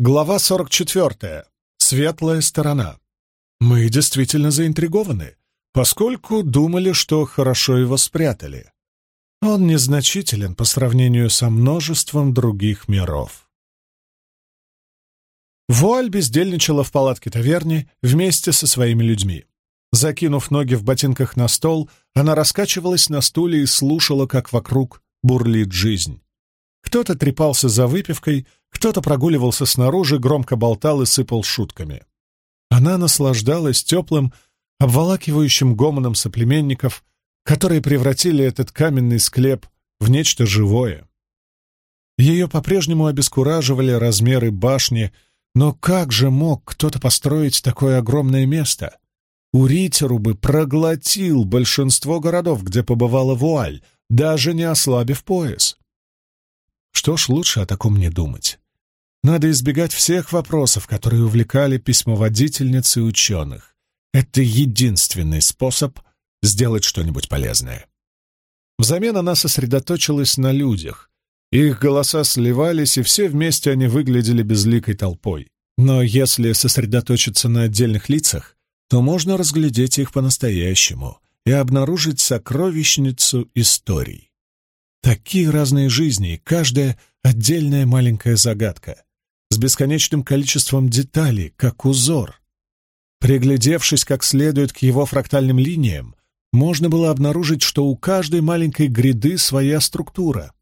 Глава 44. Светлая сторона. Мы действительно заинтригованы, поскольку думали, что хорошо его спрятали. Он незначителен по сравнению со множеством других миров. Вуаль бездельничала в палатке таверни вместе со своими людьми. Закинув ноги в ботинках на стол, она раскачивалась на стуле и слушала, как вокруг бурлит жизнь. Кто-то трепался за выпивкой, кто-то прогуливался снаружи, громко болтал и сыпал шутками. Она наслаждалась теплым, обволакивающим гомоном соплеменников, которые превратили этот каменный склеп в нечто живое. Ее по-прежнему обескураживали размеры башни, но как же мог кто-то построить такое огромное место? Уритеру бы проглотил большинство городов, где побывала вуаль, даже не ослабив пояс. Что ж, лучше о таком не думать. Надо избегать всех вопросов, которые увлекали письмоводительницы ученых. Это единственный способ сделать что-нибудь полезное. Взамен она сосредоточилась на людях. Их голоса сливались, и все вместе они выглядели безликой толпой. Но если сосредоточиться на отдельных лицах, то можно разглядеть их по-настоящему и обнаружить сокровищницу историй. Такие разные жизни, и каждая отдельная маленькая загадка, с бесконечным количеством деталей, как узор. Приглядевшись как следует к его фрактальным линиям, можно было обнаружить, что у каждой маленькой гряды своя структура.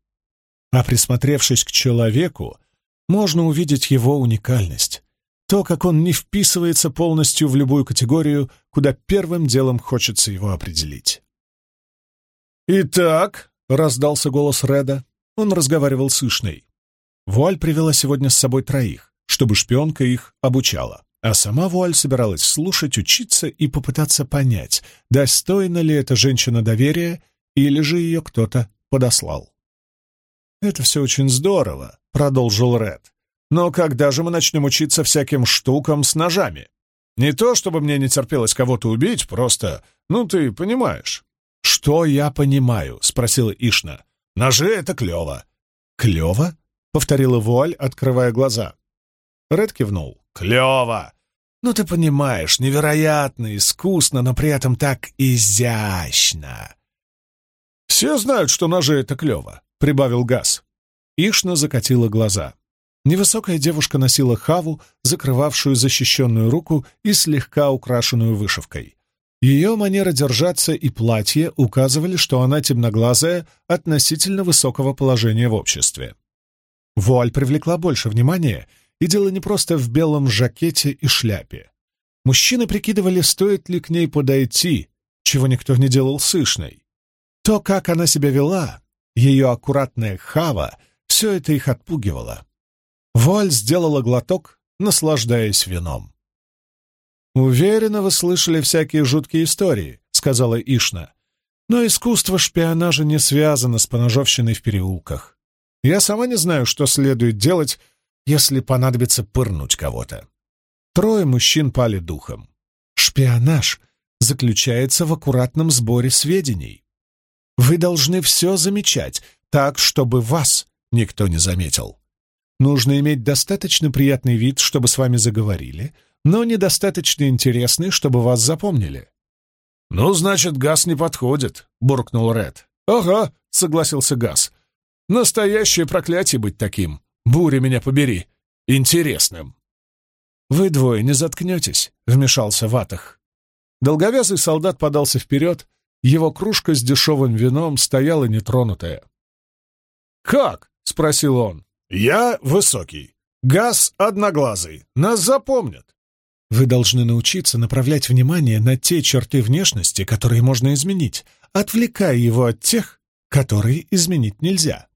А присмотревшись к человеку, можно увидеть его уникальность, то, как он не вписывается полностью в любую категорию, куда первым делом хочется его определить. «Итак», — раздался голос Реда. Он разговаривал с Ишной. Вуаль привела сегодня с собой троих, чтобы шпионка их обучала. А сама Вуаль собиралась слушать, учиться и попытаться понять, достойна ли эта женщина доверия или же ее кто-то подослал. «Это все очень здорово», — продолжил Ред. «Но когда же мы начнем учиться всяким штукам с ножами? Не то, чтобы мне не терпелось кого-то убить, просто, ну, ты понимаешь». «Что я понимаю?» — спросила Ишна. «Ножи — это клево». «Клево?» — повторила Вуаль, открывая глаза. Ред кивнул. «Клево! Ну, ты понимаешь, невероятно искусно, но при этом так изящно!» «Все знают, что ножи — это клево», — прибавил Газ. Ишна закатила глаза. Невысокая девушка носила хаву, закрывавшую защищенную руку и слегка украшенную вышивкой. Ее манера держаться и платье указывали, что она темноглазая относительно высокого положения в обществе. Вуаль привлекла больше внимания, и дело не просто в белом жакете и шляпе. Мужчины прикидывали, стоит ли к ней подойти, чего никто не делал с Ишной. То, как она себя вела, ее аккуратная хава, все это их отпугивало. Вуаль сделала глоток, наслаждаясь вином. «Уверена, вы слышали всякие жуткие истории», — сказала Ишна. «Но искусство шпионажа не связано с поножовщиной в переулках. Я сама не знаю, что следует делать, если понадобится пырнуть кого-то». Трое мужчин пали духом. «Шпионаж заключается в аккуратном сборе сведений. Вы должны все замечать, так, чтобы вас никто не заметил. Нужно иметь достаточно приятный вид, чтобы с вами заговорили, но недостаточно интересный, чтобы вас запомнили». «Ну, значит, газ не подходит», — буркнул Ред. «Ага», — согласился газ. «Настоящее проклятие быть таким. Буря меня побери. Интересным». «Вы двое не заткнетесь», — вмешался Ватах. Долговязый солдат подался вперед, его кружка с дешевым вином стояла нетронутая. «Как?» — спросил он. «Я высокий. Газ одноглазый. Нас запомнят. Вы должны научиться направлять внимание на те черты внешности, которые можно изменить, отвлекая его от тех, которые изменить нельзя.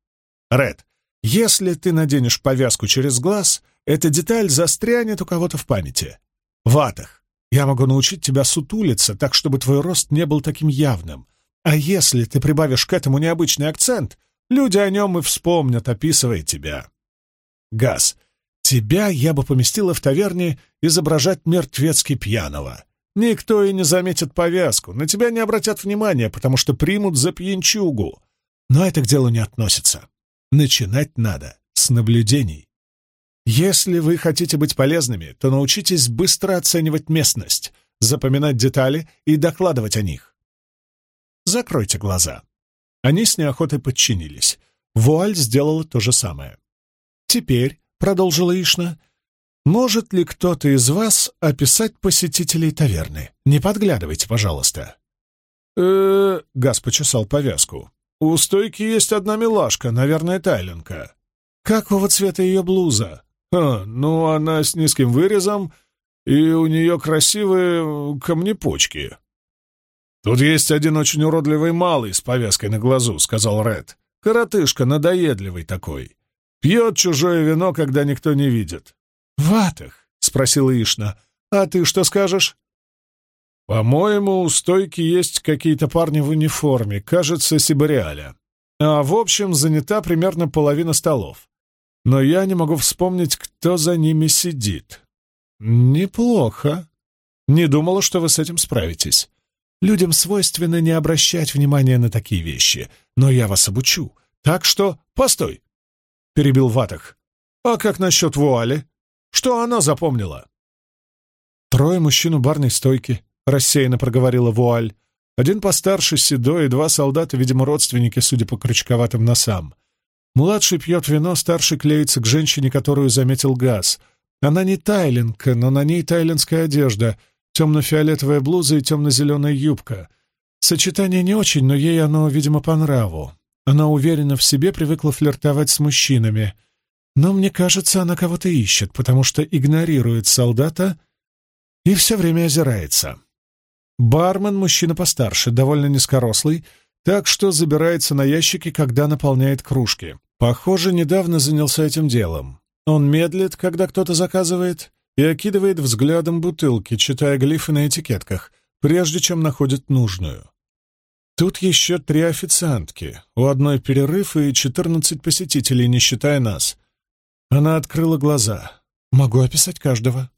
Ред, если ты наденешь повязку через глаз, эта деталь застрянет у кого-то в памяти. Ватах, я могу научить тебя сутулиться так, чтобы твой рост не был таким явным. А если ты прибавишь к этому необычный акцент, люди о нем и вспомнят, описывая тебя. Газ, Тебя я бы поместила в таверне изображать мертвецки пьяного. Никто и не заметит повязку, на тебя не обратят внимания, потому что примут за пьянчугу. Но это к делу не относится. Начинать надо с наблюдений. Если вы хотите быть полезными, то научитесь быстро оценивать местность, запоминать детали и докладывать о них. Закройте глаза. Они с неохотой подчинились. Вуаль сделала то же самое. Теперь, — продолжила Ишна, — может ли кто-то из вас описать посетителей таверны? Не подглядывайте, пожалуйста. э Газ почесал повязку. «У стойки есть одна милашка, наверное, тайленка. Какого цвета ее блуза?» «А, ну, она с низким вырезом, и у нее красивые камнепочки». «Тут есть один очень уродливый малый с повязкой на глазу», — сказал Ред. «Коротышка, надоедливый такой. Пьет чужое вино, когда никто не видит». «Ватах», — спросила Ишна, — «а ты что скажешь?» «По-моему, у стойки есть какие-то парни в униформе, кажется, Сибариаля. А в общем, занята примерно половина столов. Но я не могу вспомнить, кто за ними сидит». «Неплохо. Не думала, что вы с этим справитесь. Людям свойственно не обращать внимания на такие вещи, но я вас обучу. Так что... Постой!» — перебил Ватах. «А как насчет вуали? Что она запомнила?» «Трое мужчин у барной стойки», — рассеянно проговорила вуаль. «Один постарше, седой, и два солдата, видимо, родственники, судя по крючковатым носам. Младший пьет вино, старший клеится к женщине, которую заметил газ. Она не тайленка, но на ней тайленская одежда — темно-фиолетовая блуза и темно-зеленая юбка. Сочетание не очень, но ей оно, видимо, по нраву. Она уверена в себе, привыкла флиртовать с мужчинами. Но мне кажется, она кого-то ищет, потому что игнорирует солдата и все время озирается. Бармен — мужчина постарше, довольно низкорослый, так что забирается на ящики, когда наполняет кружки. Похоже, недавно занялся этим делом. Он медлит, когда кто-то заказывает, и окидывает взглядом бутылки, читая глифы на этикетках, прежде чем находит нужную. Тут еще три официантки, у одной перерыв и четырнадцать посетителей, не считая нас. Она открыла глаза. «Могу описать каждого».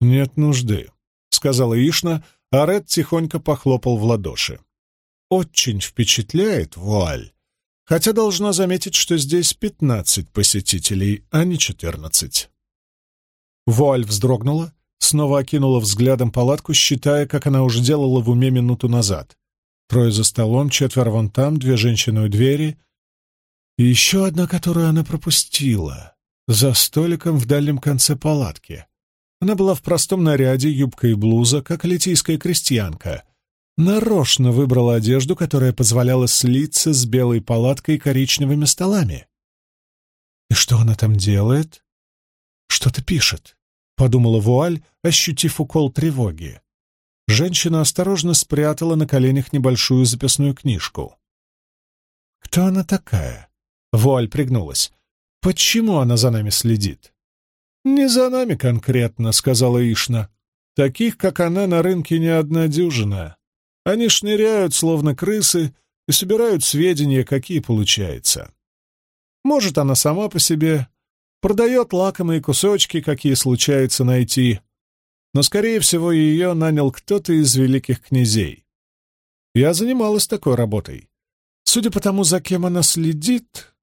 «Нет нужды», — сказала Ишна, а Ред тихонько похлопал в ладоши. «Очень впечатляет вуаль, хотя должна заметить, что здесь пятнадцать посетителей, а не четырнадцать». Вуаль вздрогнула, снова окинула взглядом палатку, считая, как она уже делала в уме минуту назад. Трое за столом, четверо вон там, две женщины у двери. И еще одна, которую она пропустила, за столиком в дальнем конце палатки. Она была в простом наряде, юбка и блуза, как литийская крестьянка. Нарочно выбрала одежду, которая позволяла слиться с белой палаткой и коричневыми столами. И что она там делает? Что-то пишет подумала Вуаль, ощутив укол тревоги. Женщина осторожно спрятала на коленях небольшую записную книжку. «Кто она такая?» Вуаль пригнулась. «Почему она за нами следит?» «Не за нами конкретно», — сказала Ишна. «Таких, как она, на рынке не одна дюжина. Они шныряют, словно крысы, и собирают сведения, какие получается. Может, она сама по себе, Продает лакомые кусочки, какие случается найти. Но, скорее всего, ее нанял кто-то из великих князей. Я занималась такой работой. Судя по тому, за кем она следит,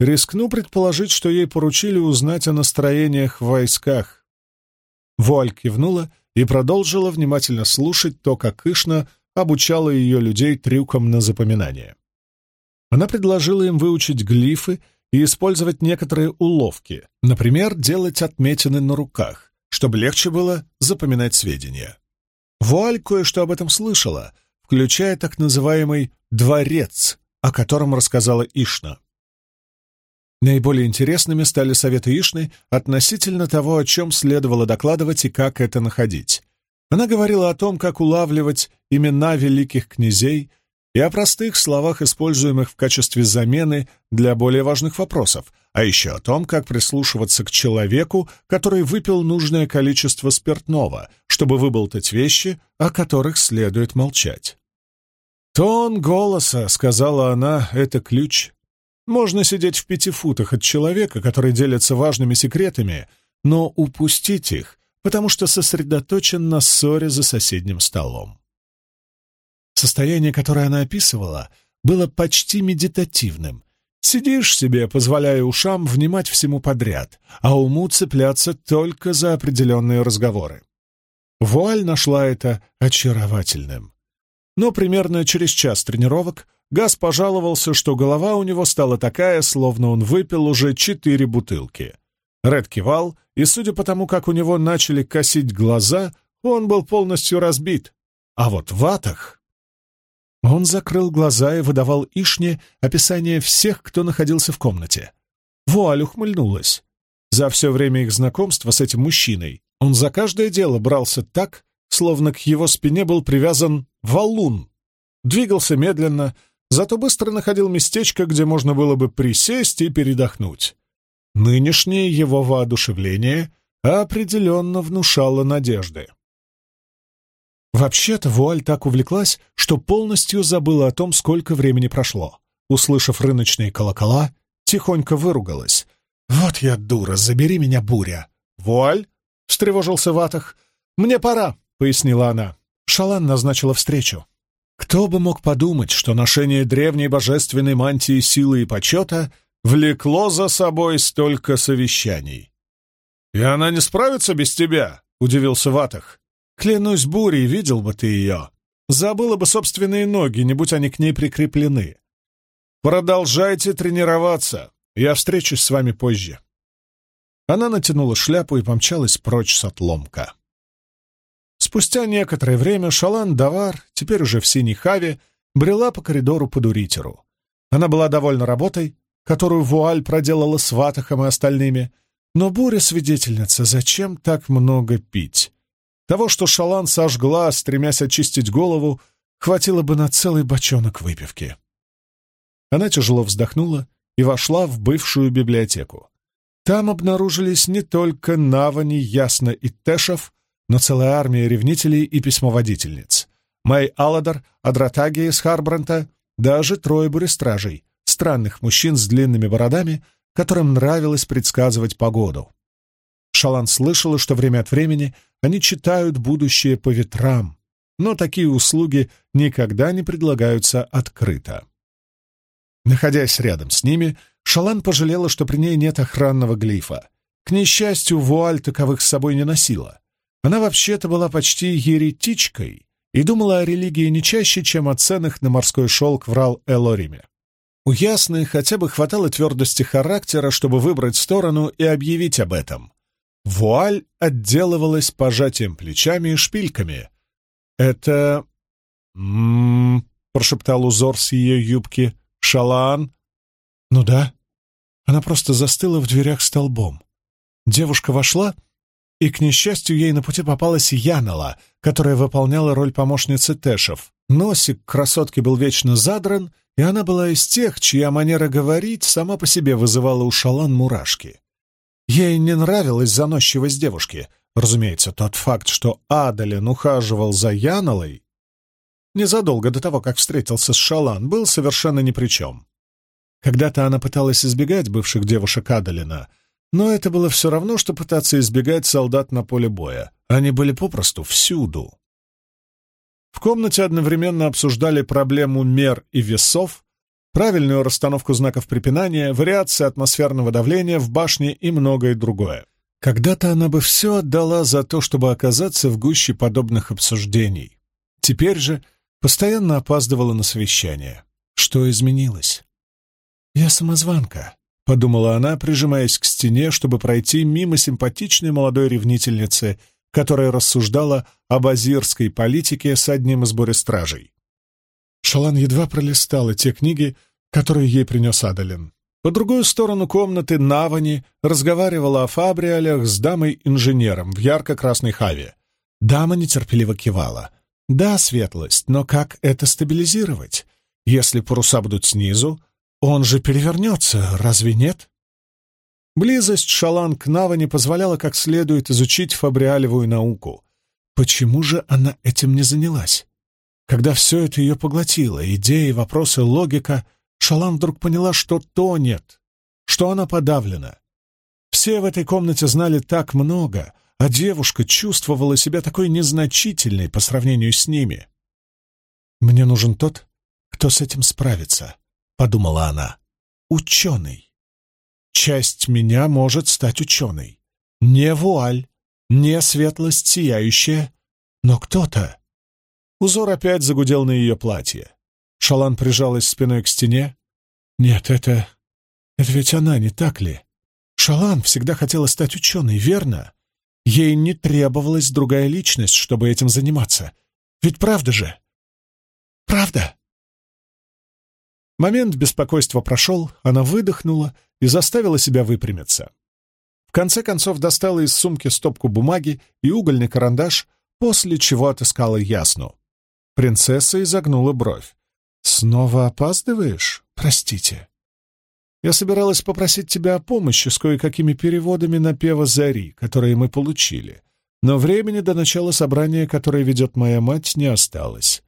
рискну предположить, что ей поручили узнать о настроениях в войсках. Вуаль кивнула и продолжила внимательно слушать то, как Ишна обучала ее людей трюкам на запоминание. Она предложила им выучить глифы и использовать некоторые уловки, например, делать отметины на руках, чтобы легче было запоминать сведения. Вуаль кое-что об этом слышала, включая так называемый «дворец», о котором рассказала Ишна. Наиболее интересными стали советы Ишны относительно того, о чем следовало докладывать и как это находить. Она говорила о том, как улавливать имена великих князей, и о простых словах, используемых в качестве замены для более важных вопросов, а еще о том, как прислушиваться к человеку, который выпил нужное количество спиртного, чтобы выболтать вещи, о которых следует молчать. «Тон голоса», — сказала она, — «это ключ. Можно сидеть в пяти футах от человека, который делится важными секретами, но упустить их, потому что сосредоточен на ссоре за соседним столом. Состояние, которое она описывала, было почти медитативным, Сидишь себе, позволяя ушам внимать всему подряд, а уму цепляться только за определенные разговоры. Вуаль нашла это очаровательным. Но примерно через час тренировок Газ пожаловался, что голова у него стала такая, словно он выпил уже четыре бутылки. Ред кивал, и, судя по тому, как у него начали косить глаза, он был полностью разбит. А вот в ватах... Он закрыл глаза и выдавал Ишне описание всех, кто находился в комнате. Вуаль ухмыльнулась. За все время их знакомства с этим мужчиной он за каждое дело брался так, словно к его спине был привязан валун. Двигался медленно, зато быстро находил местечко, где можно было бы присесть и передохнуть. Нынешнее его воодушевление определенно внушало надежды. Вообще-то Вуаль так увлеклась, что полностью забыла о том, сколько времени прошло. Услышав рыночные колокола, тихонько выругалась. «Вот я дура, забери меня, буря!» «Вуаль?» — встревожился Ватах. «Мне пора», — пояснила она. Шалан назначила встречу. Кто бы мог подумать, что ношение древней божественной мантии силы и почета влекло за собой столько совещаний? «И она не справится без тебя?» — удивился Ватах. «Клянусь бурей, видел бы ты ее. Забыла бы собственные ноги, не будь они к ней прикреплены. Продолжайте тренироваться. Я встречусь с вами позже». Она натянула шляпу и помчалась прочь с отломка. Спустя некоторое время Шалан Давар, теперь уже в синей хаве, брела по коридору по Дуритеру. Она была довольна работой, которую Вуаль проделала с Ватахом и остальными, но буря-свидетельница, зачем так много пить? Того, что Шалан сожгла, стремясь очистить голову, хватило бы на целый бочонок выпивки. Она тяжело вздохнула и вошла в бывшую библиотеку. Там обнаружились не только Навани, Ясно и Тэшев, но целая армия ревнителей и письмоводительниц. Мэй Алладар, Адратаги из Харбранта, даже трое бурестражей, странных мужчин с длинными бородами, которым нравилось предсказывать погоду. Шалан слышала, что время от времени они читают будущее по ветрам, но такие услуги никогда не предлагаются открыто. Находясь рядом с ними, Шалан пожалела, что при ней нет охранного глифа. К несчастью, вуаль таковых с собой не носила. Она вообще-то была почти еретичкой и думала о религии не чаще, чем о ценах на морской шелк в Рал-Элориме. У Ясной хотя бы хватало твердости характера, чтобы выбрать сторону и объявить об этом. Вуаль отделывалась пожатием плечами и шпильками. «Это...» «М-м-м», прошептал узор с ее юбки. «Шалан?» «Ну да». Она просто застыла в дверях столбом. Девушка вошла и, к несчастью, ей на пути попалась Янала, которая выполняла роль помощницы Тэшев. Носик красотки был вечно задран, и она была из тех, чья манера говорить сама по себе вызывала у Шалан мурашки. Ей не нравилась заносчивость девушки. Разумеется, тот факт, что Адалин ухаживал за Яналой незадолго до того, как встретился с Шалан, был совершенно ни при чем. Когда-то она пыталась избегать бывших девушек Адалина, но это было все равно, что пытаться избегать солдат на поле боя. Они были попросту всюду. В комнате одновременно обсуждали проблему мер и весов, правильную расстановку знаков препинания, вариации атмосферного давления в башне и многое другое. Когда-то она бы все отдала за то, чтобы оказаться в гуще подобных обсуждений. Теперь же постоянно опаздывала на совещание. Что изменилось? «Я самозванка», подумала она, прижимаясь к стене, чтобы пройти мимо симпатичной молодой ревнительницы, которая рассуждала об азирской политике с одним из бурестражей. Шалан едва пролистала те книги, которые ей принес Адалин. По другую сторону комнаты Навани разговаривала о фабриалях с дамой-инженером в ярко-красной хаве. Дама нетерпеливо кивала. «Да, светлость, но как это стабилизировать? Если паруса будут снизу, он же перевернется, разве нет? Близость Шалан к Наване позволяла как следует изучить фабриалевую науку. Почему же она этим не занялась? Когда все это ее поглотило, идеи, вопросы, логика, Шалан вдруг поняла, что тонет, что она подавлена. Все в этой комнате знали так много, а девушка чувствовала себя такой незначительной по сравнению с ними. «Мне нужен тот, кто с этим справится», — подумала она. ученый. Часть меня может стать ученой. Не вуаль, не светлость сияющая, но кто-то. Узор опять загудел на ее платье. Шалан прижалась спиной к стене. Нет, это... это ведь она, не так ли? Шалан всегда хотела стать ученой, верно? Ей не требовалась другая личность, чтобы этим заниматься. Ведь правда же? Правда? Момент беспокойства прошел, она выдохнула и заставила себя выпрямиться. В конце концов достала из сумки стопку бумаги и угольный карандаш, после чего отыскала ясну. Принцесса изогнула бровь. «Снова опаздываешь? Простите». «Я собиралась попросить тебя о помощи с кое-какими переводами на пева Зари, которые мы получили, но времени до начала собрания, которое ведет моя мать, не осталось.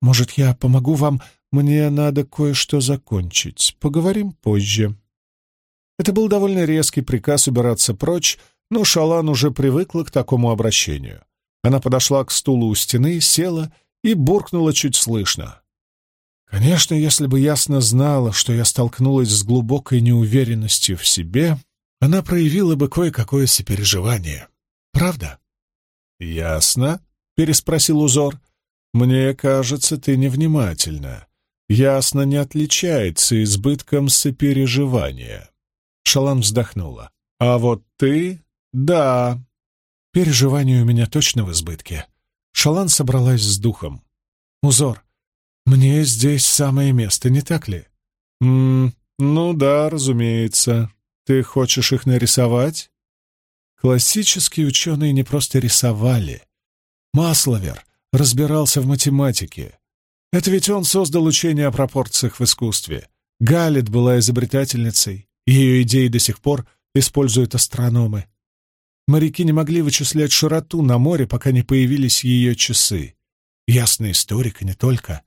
Может, я помогу вам «Мне надо кое-что закончить. Поговорим позже». Это был довольно резкий приказ убираться прочь, но Шалан уже привыкла к такому обращению. Она подошла к стулу у стены, села и буркнула чуть слышно. «Конечно, если бы ясно знала, что я столкнулась с глубокой неуверенностью в себе, она проявила бы кое-какое сопереживание. Правда?» «Ясно?» — переспросил узор. «Мне кажется, ты невнимательна ясно не отличается избытком сопереживания. Шалан вздохнула. А вот ты — да. Переживания у меня точно в избытке. Шалан собралась с духом. Узор. Мне здесь самое место, не так ли? М ну да, разумеется. Ты хочешь их нарисовать? Классические ученые не просто рисовали. Масловер разбирался в математике, это ведь он создал учение о пропорциях в искусстве. Галит была изобретательницей, ее идеи до сих пор используют астрономы. Моряки не могли вычислять широту на море, пока не появились ее часы. Ясный историк, и не только.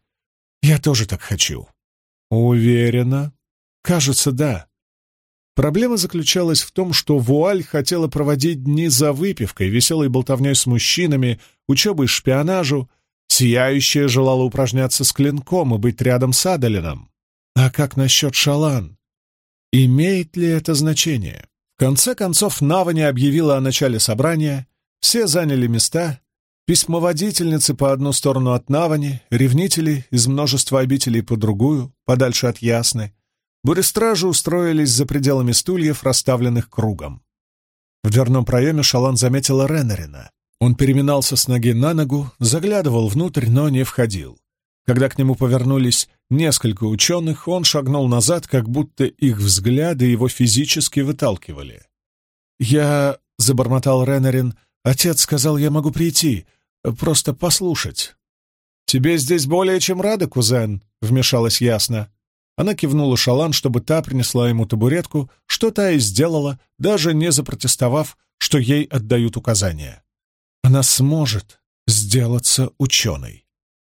Я тоже так хочу. Уверена? Кажется, да. Проблема заключалась в том, что Вуаль хотела проводить дни за выпивкой, веселой болтовней с мужчинами, учебой шпионажу, Сияющая желала упражняться с клинком и быть рядом с Адалином. А как насчет Шалан? Имеет ли это значение? В конце концов, Навани объявила о начале собрания, все заняли места, письмоводительницы по одну сторону от Навани, ревнители из множества обителей по другую, подальше от Ясны. Бурестражи устроились за пределами стульев, расставленных кругом. В дверном проеме Шалан заметила Реннерина. Он переминался с ноги на ногу, заглядывал внутрь, но не входил. Когда к нему повернулись несколько ученых, он шагнул назад, как будто их взгляды его физически выталкивали. «Я...» — забормотал Ренарин. «Отец сказал, я могу прийти, просто послушать». «Тебе здесь более чем рада, кузен», — вмешалась ясно. Она кивнула Шалан, чтобы та принесла ему табуретку, что та и сделала, даже не запротестовав, что ей отдают указания. Она сможет сделаться ученой.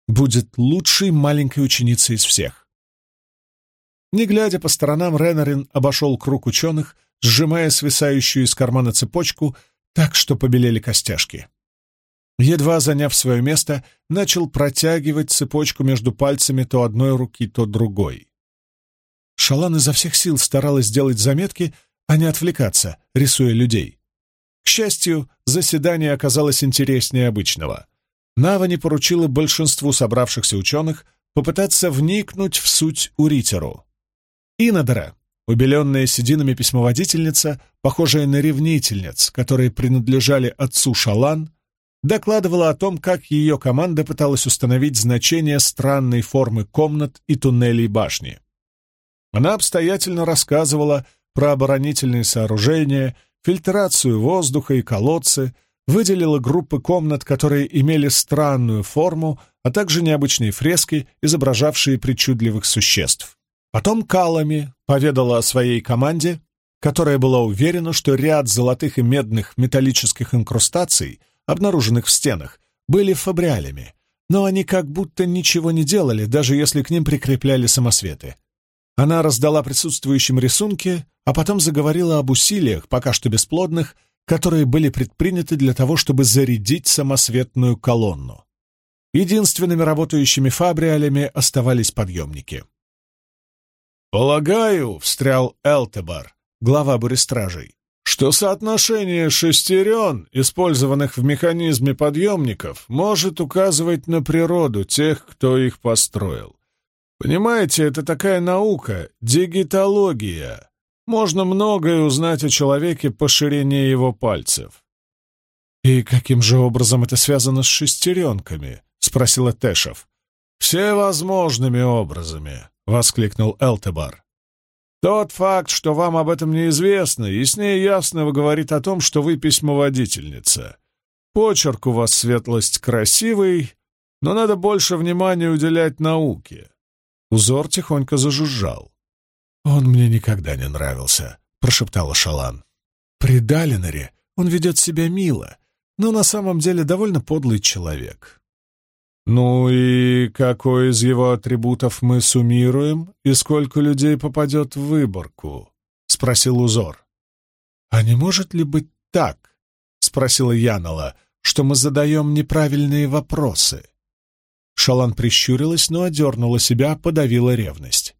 Будет лучшей маленькой ученицей из всех. Не глядя по сторонам, Ренарин обошел круг ученых, сжимая свисающую из кармана цепочку так, что побелели костяшки. Едва заняв свое место, начал протягивать цепочку между пальцами то одной руки, то другой. Шалан изо всех сил старалась сделать заметки, а не отвлекаться, рисуя людей. К счастью, заседание оказалось интереснее обычного. Навани поручила большинству собравшихся ученых попытаться вникнуть в суть Уритеру. Инодора, убеленная сединами письмоводительница, похожая на ревнительниц, которые принадлежали отцу Шалан, докладывала о том, как ее команда пыталась установить значение странной формы комнат и туннелей башни. Она обстоятельно рассказывала про оборонительные сооружения фильтрацию воздуха и колодцы, выделила группы комнат, которые имели странную форму, а также необычные фрески, изображавшие причудливых существ. Потом Калами поведала о своей команде, которая была уверена, что ряд золотых и медных металлических инкрустаций, обнаруженных в стенах, были фабриалями, но они как будто ничего не делали, даже если к ним прикрепляли самосветы. Она раздала присутствующим рисунки, а потом заговорила об усилиях, пока что бесплодных, которые были предприняты для того, чтобы зарядить самосветную колонну. Единственными работающими фабриалями оставались подъемники. «Полагаю», — встрял Элтебар, глава бурестражей, что соотношение шестерен, использованных в механизме подъемников, может указывать на природу тех, кто их построил. Понимаете, это такая наука — дигитология. Можно многое узнать о человеке по ширине его пальцев. «И каким же образом это связано с шестеренками?» — спросила Тэшев. «Всевозможными образами», — воскликнул Элтебар. «Тот факт, что вам об этом неизвестно, яснее ясного говорит о том, что вы письмоводительница. Почерк у вас, светлость, красивый, но надо больше внимания уделять науке». Узор тихонько зажужжал. «Он мне никогда не нравился», — прошептала Шалан. «При Далинаре он ведет себя мило, но на самом деле довольно подлый человек. «Ну и какой из его атрибутов мы суммируем, и сколько людей попадет в выборку?» — спросил Узор. «А не может ли быть так?» — спросила Янала, — «что мы задаем неправильные вопросы?» Шалан прищурилась, но одернула себя, подавила ревность.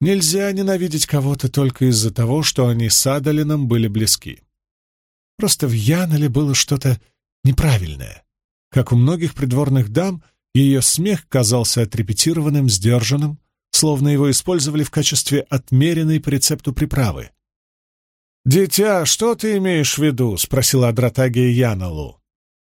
Нельзя ненавидеть кого-то только из-за того, что они с Адалином были близки. Просто в Янале было что-то неправильное. Как у многих придворных дам, ее смех казался отрепетированным, сдержанным, словно его использовали в качестве отмеренной по рецепту приправы. «Дитя, что ты имеешь в виду?» — спросила Адратагия Яналу.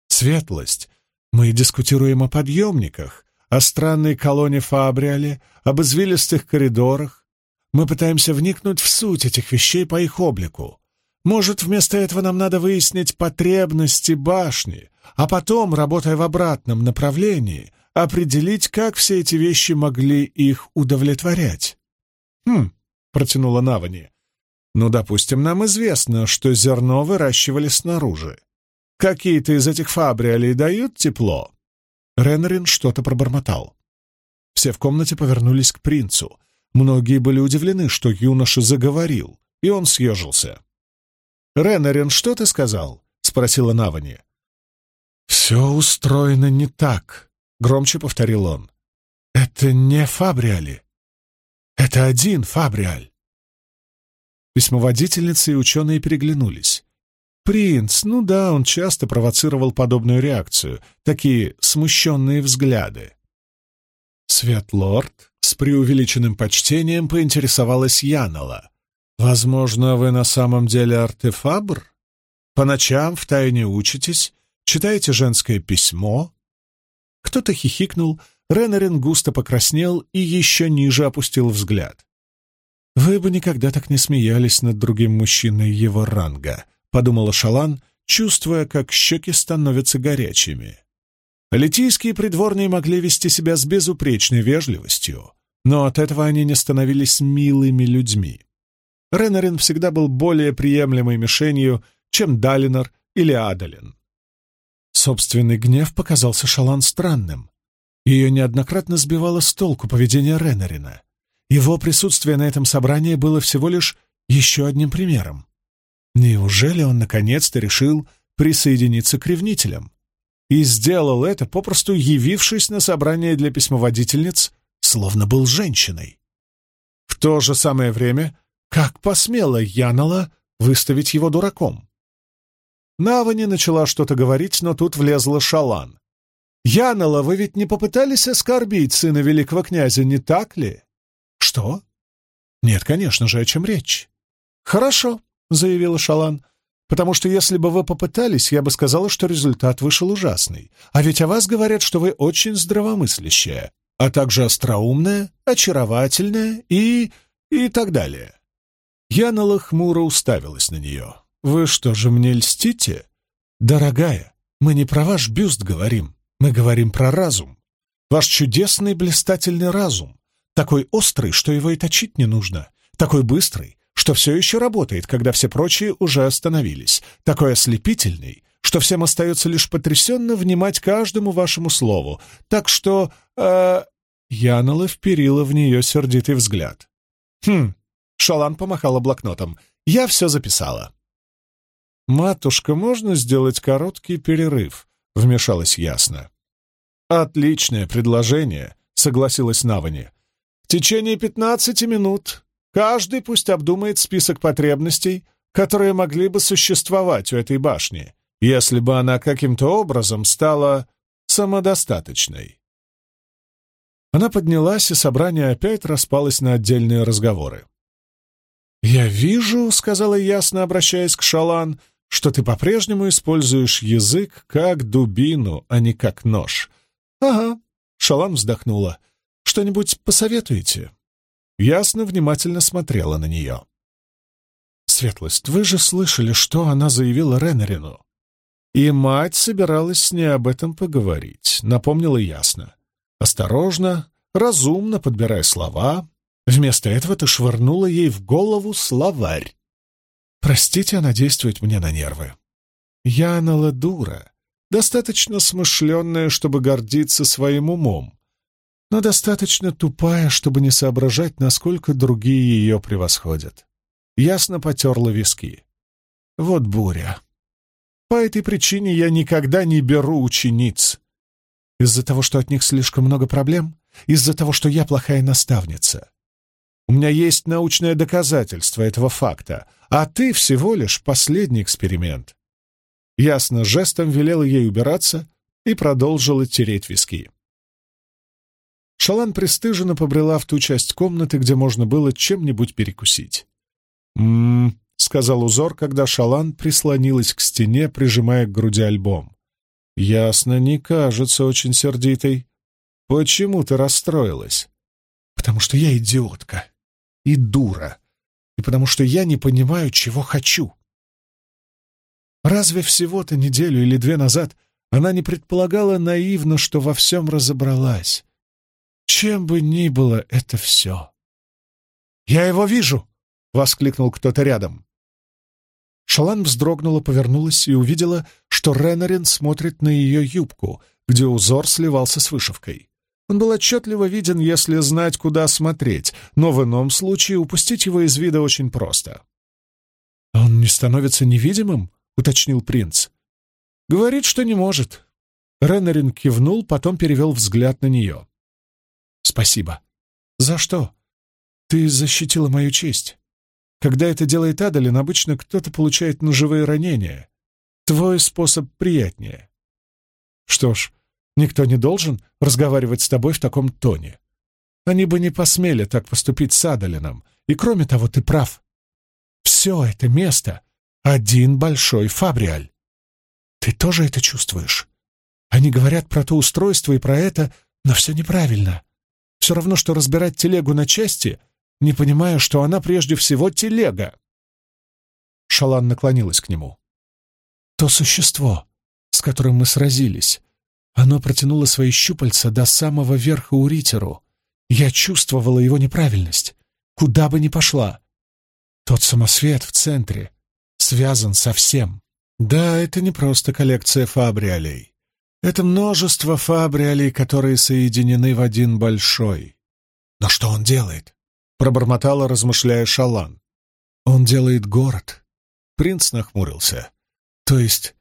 «Светлость. Мы дискутируем о подъемниках, о странной колонне Фабриале, об извилистых коридорах. Мы пытаемся вникнуть в суть этих вещей по их облику. Может, вместо этого нам надо выяснить потребности башни, а потом, работая в обратном направлении, определить, как все эти вещи могли их удовлетворять. «Хм», — протянула Навани, — «ну, допустим, нам известно, что зерно выращивали снаружи. Какие-то из этих фабриалей дают тепло?» Ренрин что-то пробормотал. Все в комнате повернулись к принцу. Многие были удивлены, что юноша заговорил, и он съежился. «Ренарин, что ты сказал?» — спросила Навани. «Все устроено не так», — громче повторил он. «Это не Фабриали. Это один Фабриаль». Письмоводительницы и ученые переглянулись. Принц, ну да, он часто провоцировал подобную реакцию, такие смущенные взгляды. Светлорд с преувеличенным почтением поинтересовалась Янала. Возможно, вы на самом деле артефабр? По ночам втайне учитесь, читаете женское письмо?» Кто-то хихикнул, Ренарин густо покраснел и еще ниже опустил взгляд. «Вы бы никогда так не смеялись над другим мужчиной его ранга», — подумала Шалан, чувствуя, как щеки становятся горячими. Литийские придворные могли вести себя с безупречной вежливостью, но от этого они не становились милыми людьми. Ренарин всегда был более приемлемой мишенью, чем Далинор или Адалин. Собственный гнев показался Шалан странным. Ее неоднократно сбивало с толку поведение Ренарина. Его присутствие на этом собрании было всего лишь еще одним примером. Неужели он наконец-то решил присоединиться к ревнителям? И сделал это, попросту явившись на собрание для письмоводительниц, словно был женщиной. В то же самое время как посмела Янала выставить его дураком? Навани начала что-то говорить, но тут влезла Шалан. «Янала, вы ведь не попытались оскорбить сына великого князя, не так ли?» «Что?» «Нет, конечно же, о чем речь?» «Хорошо», — заявила Шалан, «потому что если бы вы попытались, я бы сказала, что результат вышел ужасный. А ведь о вас говорят, что вы очень здравомыслящая, а также остроумная, очаровательная и... и так далее». Янала хмуро уставилась на нее. «Вы что же мне льстите?» «Дорогая, мы не про ваш бюст говорим, мы говорим про разум. Ваш чудесный блистательный разум, такой острый, что его и точить не нужно, такой быстрый, что все еще работает, когда все прочие уже остановились, такой ослепительный, что всем остается лишь потрясенно внимать каждому вашему слову. Так что...» э... Янала вперила в нее сердитый взгляд. «Хм, Шалан помахала блокнотом. «Я все записала». «Матушка, можно сделать короткий перерыв?» — вмешалась ясно. «Отличное предложение», — согласилась Навани. «В течение пятнадцати минут каждый пусть обдумает список потребностей, которые могли бы существовать у этой башни, если бы она каким-то образом стала самодостаточной. Она поднялась, и собрание опять распалось на отдельные разговоры. «Я вижу», — сказала ясно, обращаясь к Шалан, — «что ты по-прежнему используешь язык как дубину, а не как нож». «Ага», — Шалан вздохнула. «Что-нибудь посоветуете?» Ясно внимательно смотрела на нее. «Светлость, вы же слышали, что она заявила Реннерину?» «И мать собиралась с ней об этом поговорить», — напомнила ясно. Осторожно, разумно подбирая слова, вместо этого ты швырнула ей в голову словарь. «Простите, она действует мне на нервы. Я дура, достаточно смышленная, чтобы гордиться своим умом, но достаточно тупая, чтобы не соображать, насколько другие ее превосходят. Ясно потерла виски. Вот буря. По этой причине я никогда не беру учениц. Из-за того, что от них слишком много проблем? Из-за того, что я плохая наставница? У меня есть научное доказательство этого факта, а ты всего лишь последний эксперимент. Ясно, жестом велела ей убираться и продолжила тереть виски. Шалан пристыженно побрела в ту часть комнаты, где можно было чем-нибудь перекусить. «М-м-м», сказал узор, когда Шалан прислонилась к стене, прижимая к груди альбом. «Ясно, не кажется очень сердитой. Почему ты расстроилась?» «Потому что я идиотка и дура, и потому что я не понимаю, чего хочу». Разве всего-то неделю или две назад она не предполагала наивно, что во всем разобралась? Чем бы ни было это все. «Я его вижу!» — воскликнул кто-то рядом. Шалан вздрогнула, повернулась и увидела, что Ренарин смотрит на ее юбку, где узор сливался с вышивкой. Он был отчетливо виден, если знать, куда смотреть, но в ином случае упустить его из вида очень просто. «Он не становится невидимым?» — уточнил принц. «Говорит, что не может». Ренарин кивнул, потом перевел взгляд на нее. «Спасибо». «За что?» «Ты защитила мою честь. Когда это делает Адалин, обычно кто-то получает ножевые ранения. Твой способ приятнее». «Что ж, никто не должен разговаривать с тобой в таком тоне. Они бы не посмели так поступить с Адалином. И кроме того, ты прав. Все это место — один большой фабриаль. Ты тоже это чувствуешь? Они говорят про то устройство и про это, но все неправильно. Все равно, что разбирать телегу на части, не понимая, что она прежде всего телега. Шалан наклонилась к нему. То существо, с которым мы сразились, оно протянуло свои щупальца до самого верха Уритеру. Я чувствовала его неправильность, куда бы ни пошла. Тот самосвет в центре связан со всем. Да, это не просто коллекция фабриалей. Это множество фабриалей, которые соединены в один большой. Но что он делает? Пробормотала, размышляя Шалан. Он делает город. Принц нахмурился. То есть,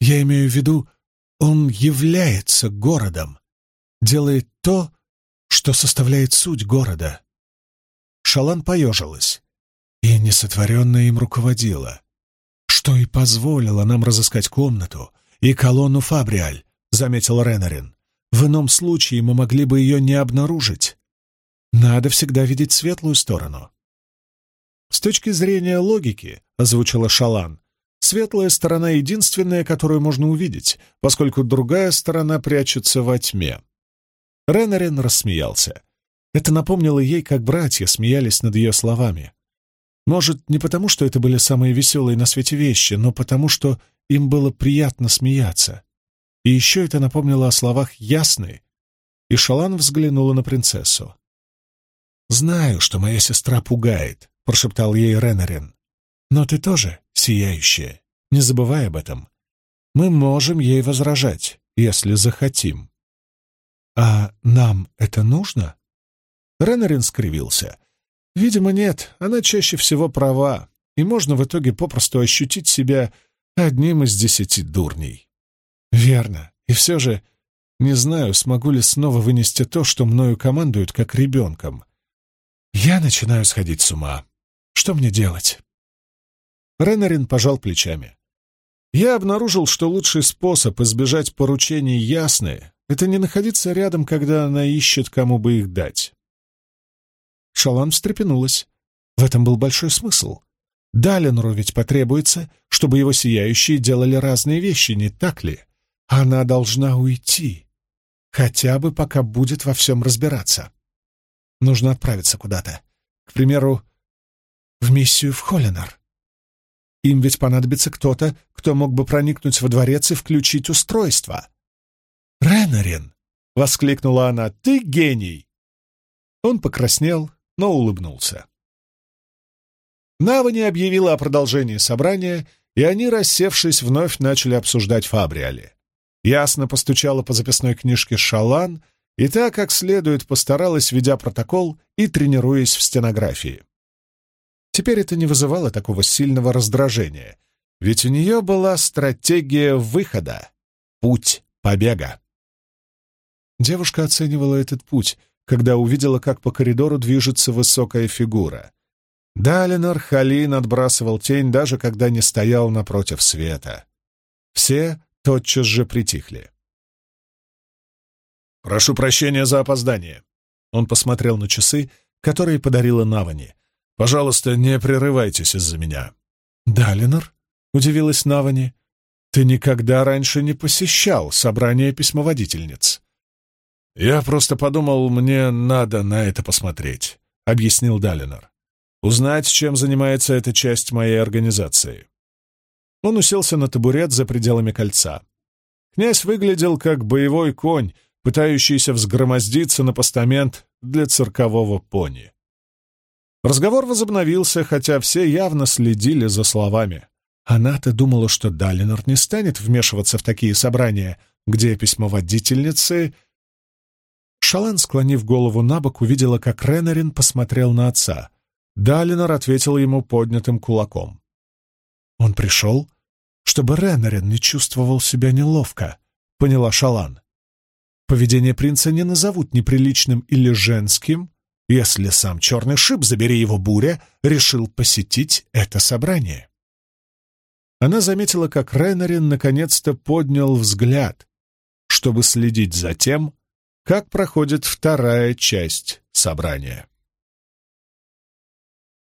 я имею в виду, он является городом. Делает то, что составляет суть города. Шалан поежилась и несотворенная им руководила, что и позволило нам разыскать комнату и колонну Фабриаль, заметил Ренарин. В ином случае мы могли бы ее не обнаружить. Надо всегда видеть светлую сторону. С точки зрения логики, озвучила Шалан, светлая сторона единственная, которую можно увидеть, поскольку другая сторона прячется во тьме. Ренарин рассмеялся. Это напомнило ей, как братья смеялись над ее словами. Может, не потому, что это были самые веселые на свете вещи, но потому, что им было приятно смеяться. И еще это напомнило о словах «ясны», и Шалан взглянула на принцессу. «Знаю, что моя сестра пугает», — прошептал ей Ренарин. «Но ты тоже сияющая. Не забывай об этом. Мы можем ей возражать, если захотим». «А нам это нужно?» Ренарин скривился. «Видимо, нет. Она чаще всего права, и можно в итоге попросту ощутить себя одним из десяти дурней». Верно. И все же не знаю, смогу ли снова вынести то, что мною командуют как ребенком. Я начинаю сходить с ума. Что мне делать? Ренарин пожал плечами. Я обнаружил, что лучший способ избежать поручений ясны — это не находиться рядом, когда она ищет, кому бы их дать. Шалан встрепенулась. В этом был большой смысл. Далинру ведь потребуется, чтобы его сияющие делали разные вещи, не так ли? Она должна уйти. Хотя бы пока будет во всем разбираться. Нужно отправиться куда-то. К примеру, в миссию в Холлинар. Им ведь понадобится кто-то, кто мог бы проникнуть во дворец и включить устройство. «Ренарин!» — воскликнула она. «Ты гений!» Он покраснел, но улыбнулся. Навани объявила о продолжении собрания, и они, рассевшись, вновь начали обсуждать Фабриали. Ясно постучала по записной книжке Шалан и так как следует постаралась, ведя протокол и тренируясь в стенографии. Теперь это не вызывало такого сильного раздражения, ведь у нее была стратегия выхода, путь побега. Девушка оценивала этот путь, когда увидела, как по коридору движется высокая фигура. Далинор Халин отбрасывал тень, даже когда не стоял напротив света. Все тотчас же притихли. «Прошу прощения за опоздание». Он посмотрел на часы, которые подарила Навани. Пожалуйста, не прерывайтесь из-за меня». «Да, Ленор?» — удивилась Навани. «Ты никогда раньше не посещал собрание письмоводительниц». «Я просто подумал, мне надо на это посмотреть», — объяснил Далинор. «Узнать, чем занимается эта часть моей организации». Он уселся на табурет за пределами кольца. Князь выглядел как боевой конь, пытающийся взгромоздиться на постамент для циркового пони. Разговор возобновился, хотя все явно следили за словами. Она-то думала, что Далинор не станет вмешиваться в такие собрания, где письмоводительницы... Шалан, склонив голову на бок, увидела, как Ренарин посмотрел на отца. Далинор ответил ему поднятым кулаком. «Он пришел, чтобы Ренарин не чувствовал себя неловко», — поняла Шалан. «Поведение принца не назовут неприличным или женским, если сам черный шип, забери его буря, решил посетить это собрание. Она заметила, как Ренарин наконец-то поднял взгляд, чтобы следить за тем, как проходит вторая часть собрания.